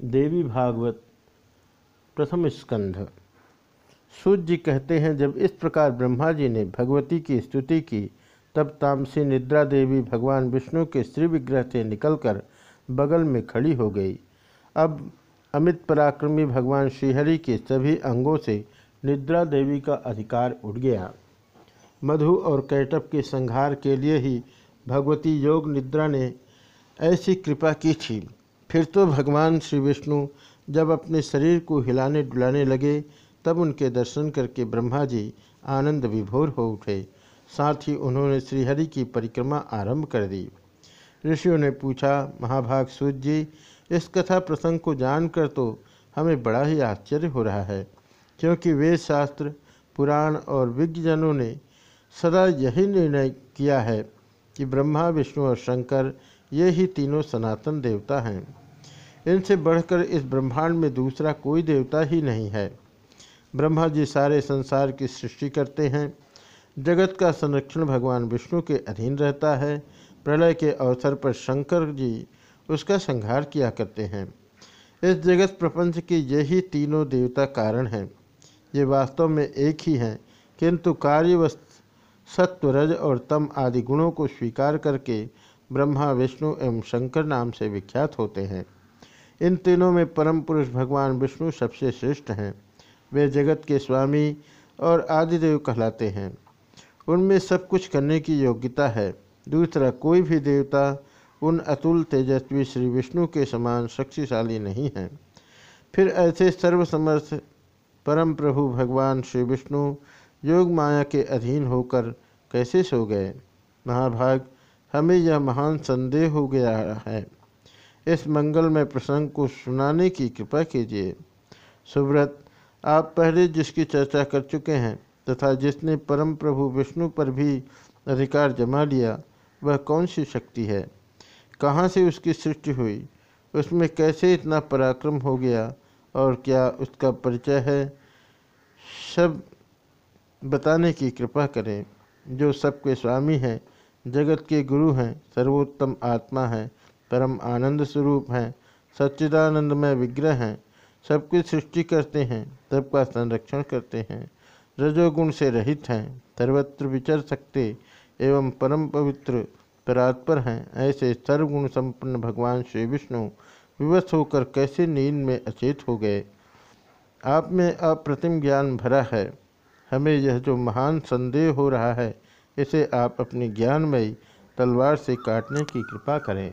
देवी भागवत, प्रथम स्कंध। सूर्य जी कहते हैं, जब इस प्रकार ब्रह्मा जी ने भगवती की स्तुति की, तब तामसी निद्रा देवी भगवान विष्णु के श्री विग्रह से निकलकर बगल में खड़ी हो गई। अब अमित पराक्रमी भगवान श्रीहरि के सभी अंगों से निद्रा देवी का अधिकार उठ गया। मधु और कैटअप के संहार के लिए ही भगवती योग निद्रा ने ऐसी कृपा की थी। फिर तो भगवान श्री विष्णु जब अपने शरीर को हिलाने डुलाने लगे, तब उनके दर्शन करके ब्रह्मा जी आनंद विभोर हो उठे। साथ ही उन्होंने श्रीहरि की परिक्रमा आरंभ कर दी। ऋषियों ने पूछा, महाभाग सूर्य जी, इस कथा प्रसंग को जानकर तो हमें बड़ा ही आश्चर्य हो रहा है, क्योंकि वेद शास्त्र, पुराण और विज्ञजनों ने सदा यही निर्णय किया है कि ब्रह्मा, विष्णु और शंकर ये ही तीनों सनातन देवता हैं। इनसे बढ़कर इस ब्रह्मांड में दूसरा कोई देवता ही नहीं है। ब्रह्मा जी सारे संसार की सृष्टि करते हैं। जगत का संरक्षण भगवान विष्णु के अधीन रहता है। प्रलय के अवसर पर शंकर जी उसका संहार किया करते हैं। इस जगत प्रपंच के यही तीनों देवता कारण हैं। ये वास्तव में एक ही हैं, किंतु कार्य सत्व रज और तम आदि गुणों को स्वीकार करके ब्रह्मा, विष्णु एवं शंकर नाम से विख्यात होते हैं। इन तीनों में परम पुरुष भगवान विष्णु सबसे श्रेष्ठ हैं। वे जगत के स्वामी और आदिदेव कहलाते हैं। उनमें सब कुछ करने की योग्यता है। दूसरा, कोई भी देवता उन अतुल तेजस्वी श्री विष्णु के समान शक्तिशाली नहीं है। फिर ऐसे सर्वसमर्थ परम प्रभु भगवान श्री विष्णु योग माया के अधीन होकर कैसे सो गए? महाभाग, हमें यह महान संदेह हो गया है। इस मंगलमय प्रसंग को सुनाने की कृपा कीजिए। सुव्रत, आप पहले जिसकी चर्चा कर चुके हैं तथा जिसने परम प्रभु विष्णु पर भी अधिकार जमा लिया, वह कौन सी शक्ति है? कहाँ से उसकी सृष्टि हुई? उसमें कैसे इतना पराक्रम हो गया? और क्या उसका परिचय है? सब बताने की कृपा करें। जो सबके स्वामी हैं, जगत के गुरु हैं, सर्वोत्तम आत्मा हैं परम आनंद स्वरूप हैं, सच्चिदानंदमय विग्रह हैं, सबकी सृष्टि करते हैं, सबका संरक्षण करते हैं, रजोगुण से रहित हैं, सर्वत्र विचर सकते एवं परम पवित्र परात्पर हैं, ऐसे सर्वगुण संपन्न भगवान श्री विष्णु विवश होकर कैसे नींद में अचेत हो गए? आप में अप्रतिम ज्ञान भरा है। हमें यह जो महान संदेह हो रहा है, इसे आप अपनी ज्ञानमयी तलवार से काटने की कृपा करें।